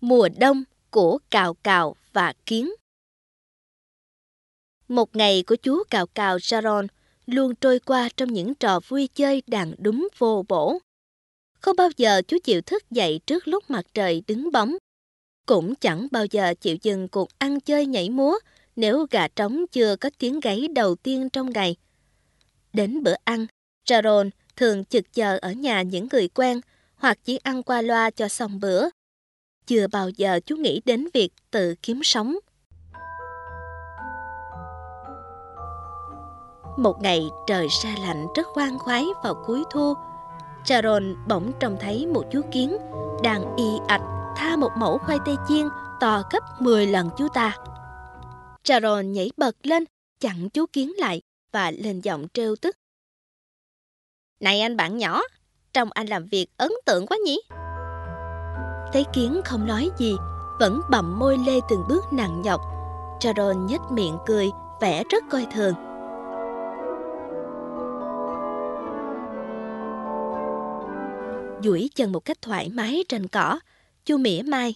Mùa đông của Cào Cào và Kiến Một ngày của chú Cào Cào Sharon luôn trôi qua trong những trò vui chơi đàn đúng vô bổ. Không bao giờ chú chịu thức dậy trước lúc mặt trời đứng bóng. Cũng chẳng bao giờ chịu dừng cuộc ăn chơi nhảy múa nếu gà trống chưa có tiếng gáy đầu tiên trong ngày. Đến bữa ăn, Sharon thường trực chờ ở nhà những người quen hoặc chỉ ăn qua loa cho xong bữa. Chưa bao giờ chú nghĩ đến việc tự kiếm sống. Một ngày trời xa lạnh rất khoan khoái vào cuối thu, Sharon bỗng trông thấy một chú kiến đang y ạch tha một mẫu khoai tây chiên to gấp 10 lần chú ta. Sharon nhảy bật lên, chặn chú kiến lại và lên giọng trêu tức. Này anh bạn nhỏ, trông anh làm việc ấn tượng quá nhỉ? Thấy kiến không nói gì, vẫn bậm môi lê từng bước nặng nhọc. Charon nhếch miệng cười, vẻ rất coi thường. duỗi chân một cách thoải mái trên cỏ, chu mỉa mai.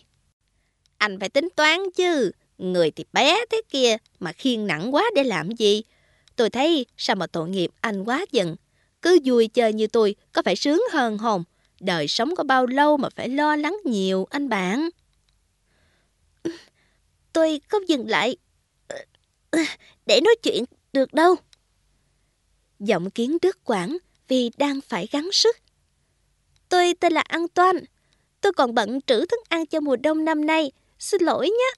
Anh phải tính toán chứ, người thì bé thế kia mà khiêng nặng quá để làm gì? Tôi thấy sao mà tội nghiệp anh quá giận. Cứ vui chơi như tôi có phải sướng hơn hồn. Đời sống có bao lâu mà phải lo lắng nhiều anh bạn. Tôi không dừng lại để nói chuyện được đâu. Giọng kiến đứt quảng vì đang phải gắng sức. Tôi tên là An Toan. Tôi còn bận trữ thức ăn cho mùa đông năm nay. Xin lỗi nhé.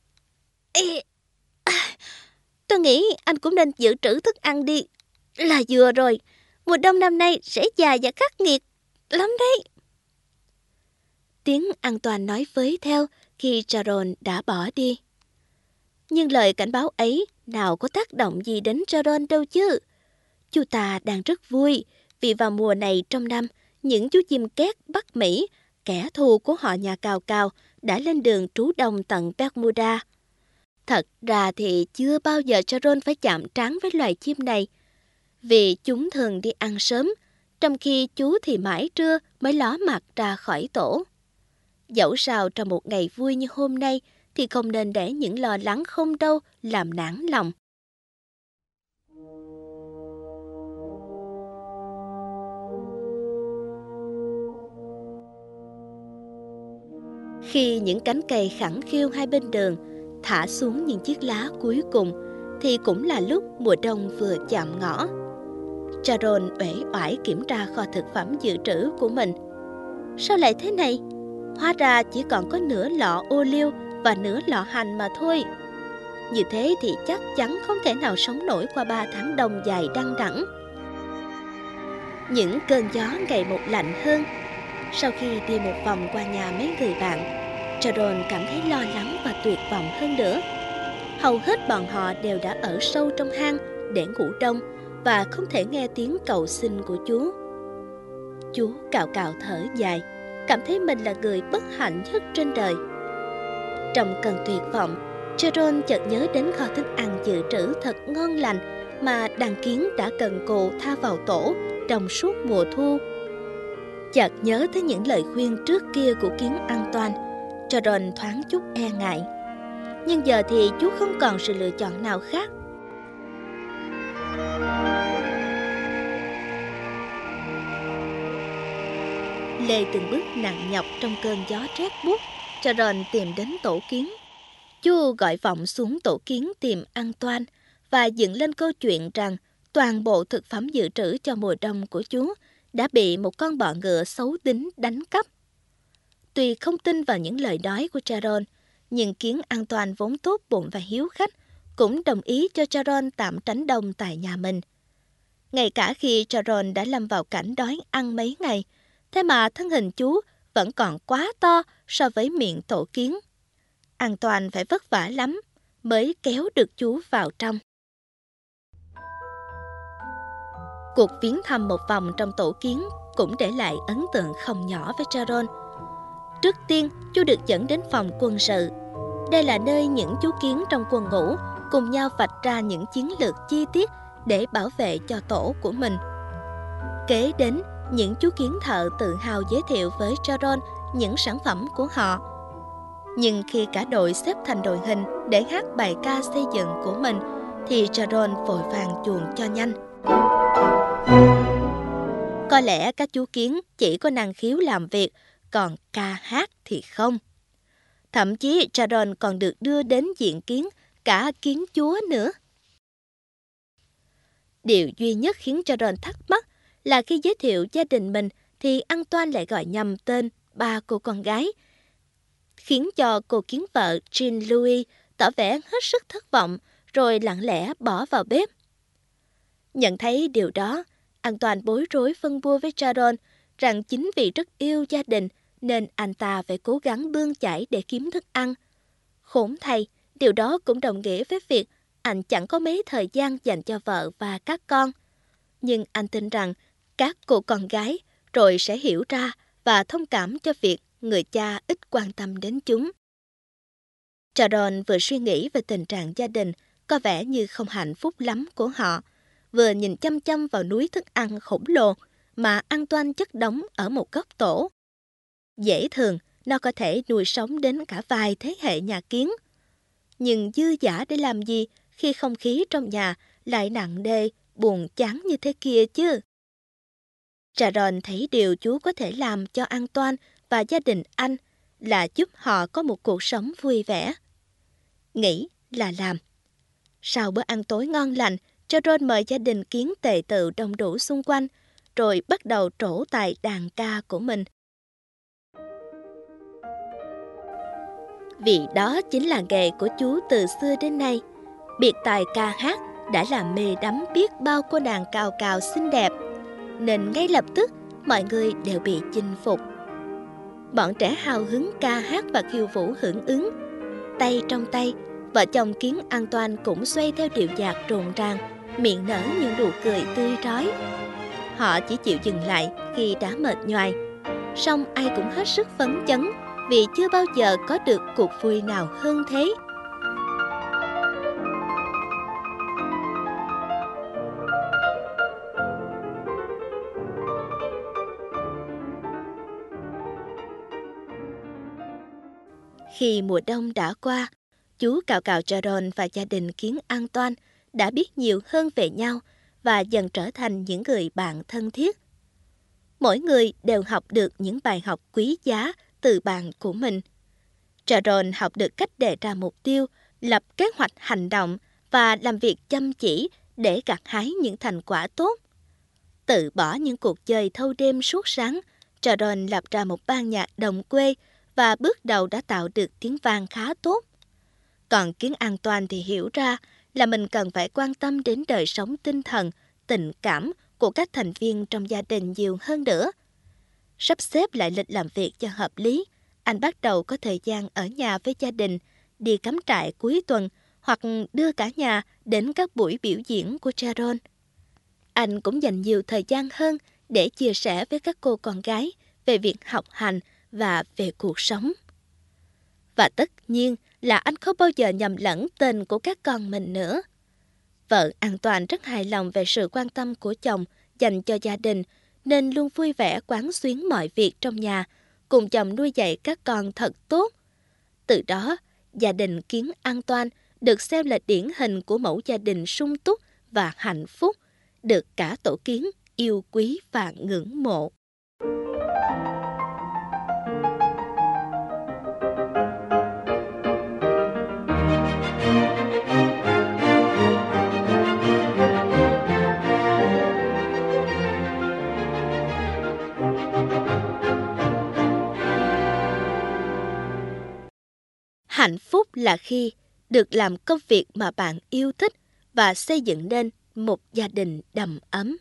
Ê, à, tôi nghĩ anh cũng nên giữ trữ thức ăn đi. Là vừa rồi. Mùa đông năm nay sẽ dài và khắc nghiệt lắm đấy. Tiếng An Toàn nói với theo khi charon đã bỏ đi. Nhưng lời cảnh báo ấy nào có tác động gì đến charon đâu chứ. Chú ta đang rất vui vì vào mùa này trong năm, những chú chim két Bắc Mỹ, kẻ thù của họ nhà Cào Cào, đã lên đường trú đông tận Bermuda. Thật ra thì chưa bao giờ charon phải chạm trán với loài chim này, vì chúng thường đi ăn sớm, trong khi chú thì mãi trưa mới ló mặt ra khỏi tổ. Dẫu sao trong một ngày vui như hôm nay thì không nên để những lo lắng không đâu làm nản lòng. Khi những cánh cây khẳng khiu hai bên đường, thả xuống những chiếc lá cuối cùng, thì cũng là lúc mùa đông vừa chạm ngõ. Charon uể oải kiểm tra kho thực phẩm dự trữ của mình. Sao lại thế này? Hóa ra chỉ còn có nửa lọ ô liu và nửa lọ hành mà thôi. Như thế thì chắc chắn không thể nào sống nổi qua ba tháng đông dài đăng đẳng. Những cơn gió ngày một lạnh hơn. Sau khi đi một vòng qua nhà mấy người bạn, Sharon cảm thấy lo lắng và tuyệt vọng hơn nữa. Hầu hết bọn họ đều đã ở sâu trong hang để ngủ đông và không thể nghe tiếng cầu xin của chú. Chú cào cào thở dài, cảm thấy mình là người bất hạnh nhất trên đời. Trong cơn tuyệt vọng, Sharon chợt nhớ đến kho thức ăn dự trữ thật ngon lành mà đàn kiến đã cần cù tha vào tổ trong suốt mùa thu. Chợt nhớ tới những lời khuyên trước kia của kiến an toàn, Sharon thoáng chút e ngại. Nhưng giờ thì chú không còn sự lựa chọn nào khác lê từng bước nặng nhọc trong cơn gió rét buốt, cho rền tìm đến tổ kiến. chu gọi vọng xuống tổ kiến tìm an toan và dựng lên câu chuyện rằng toàn bộ thực phẩm dự trữ cho mùa đông của chú đã bị một con bọ ngựa xấu tính đánh cắp. Tuy không tin vào những lời nói của Charon, nhưng kiến an toàn vốn tốt bụng và hiếu khách cũng đồng ý cho Charon tạm tránh đông tại nhà mình. Ngay cả khi Charon đã lâm vào cảnh đói ăn mấy ngày, thế mà thân hình chú vẫn còn quá to so với miệng tổ kiến. An toàn phải vất vả lắm mới kéo được chú vào trong. Cuộc viếng thăm một vòng trong tổ kiến cũng để lại ấn tượng không nhỏ với Charon. Trước tiên, chú được dẫn đến phòng quân sự. Đây là nơi những chú kiến trong quân ngũ cùng nhau vạch ra những chiến lược chi tiết để bảo vệ cho tổ của mình. Kế đến những chú kiến thợ tự hào giới thiệu với Charon những sản phẩm của họ. Nhưng khi cả đội xếp thành đội hình để hát bài ca xây dựng của mình, thì Charon vội vàng chuồn cho nhanh. Có lẽ các chú kiến chỉ có năng khiếu làm việc, còn ca hát thì không. Thậm chí Charon còn được đưa đến diện kiến cả kiến chúa nữa. Điều duy nhất khiến Charon thắc mắc là khi giới thiệu gia đình mình thì Antoine lại gọi nhầm tên ba cô con gái, khiến cho cô kiến vợ Jean Louis tỏ vẻ hết sức thất vọng rồi lặng lẽ bỏ vào bếp. Nhận thấy điều đó, An Toan bối rối phân bua với Sharon rằng chính vì rất yêu gia đình nên anh ta phải cố gắng bươn chải để kiếm thức ăn. Khốn thay, điều đó cũng đồng nghĩa với việc anh chẳng có mấy thời gian dành cho vợ và các con. Nhưng anh tin rằng các cô con gái rồi sẽ hiểu ra và thông cảm cho việc người cha ít quan tâm đến chúng. Sharon vừa suy nghĩ về tình trạng gia đình có vẻ như không hạnh phúc lắm của họ, vừa nhìn chăm chăm vào núi thức ăn khổng lồ mà ăn toan chất đóng ở một góc tổ. Dễ thường, nó có thể nuôi sống đến cả vài thế hệ nhà kiến. Nhưng dư giả để làm gì khi không khí trong nhà lại nặng nề, buồn chán như thế kia chứ? Sharon thấy điều chú có thể làm cho An Toan và gia đình anh là giúp họ có một cuộc sống vui vẻ. Nghĩ là làm. Sau bữa ăn tối ngon lành, Sharon mời gia đình kiến tề tự đông đủ xung quanh, rồi bắt đầu trổ tài đàn ca của mình. Vì đó chính là nghề của chú từ xưa đến nay. Biệt tài ca hát đã làm mê đắm biết bao cô nàng cao cao xinh đẹp, nên ngay lập tức mọi người đều bị chinh phục. Bọn trẻ hào hứng ca hát và khiêu vũ hưởng ứng. Tay trong tay, vợ chồng kiến an toàn cũng xoay theo điệu nhạc rộn ràng, miệng nở những nụ cười tươi rói. Họ chỉ chịu dừng lại khi đã mệt nhoài. Song ai cũng hết sức phấn chấn vì chưa bao giờ có được cuộc vui nào hơn thế. Khi mùa đông đã qua, chú cào cào Charon và gia đình kiến an toàn đã biết nhiều hơn về nhau và dần trở thành những người bạn thân thiết. Mỗi người đều học được những bài học quý giá từ bạn của mình. Charon học được cách đề ra mục tiêu, lập kế hoạch hành động và làm việc chăm chỉ để gặt hái những thành quả tốt. Tự bỏ những cuộc chơi thâu đêm suốt sáng, Charon lập ra một ban nhạc đồng quê và bước đầu đã tạo được tiếng vang khá tốt. Còn Kiến An Toàn thì hiểu ra là mình cần phải quan tâm đến đời sống tinh thần, tình cảm của các thành viên trong gia đình nhiều hơn nữa. Sắp xếp lại lịch làm việc cho hợp lý, anh bắt đầu có thời gian ở nhà với gia đình, đi cắm trại cuối tuần hoặc đưa cả nhà đến các buổi biểu diễn của Sharon. Anh cũng dành nhiều thời gian hơn để chia sẻ với các cô con gái về việc học hành và về cuộc sống. Và tất nhiên là anh không bao giờ nhầm lẫn tên của các con mình nữa. Vợ an toàn rất hài lòng về sự quan tâm của chồng dành cho gia đình nên luôn vui vẻ quán xuyến mọi việc trong nhà, cùng chồng nuôi dạy các con thật tốt. Từ đó, gia đình Kiến An toàn được xem là điển hình của mẫu gia đình sung túc và hạnh phúc, được cả tổ kiến yêu quý và ngưỡng mộ. Hạnh phúc là khi được làm công việc mà bạn yêu thích và xây dựng nên một gia đình đầm ấm.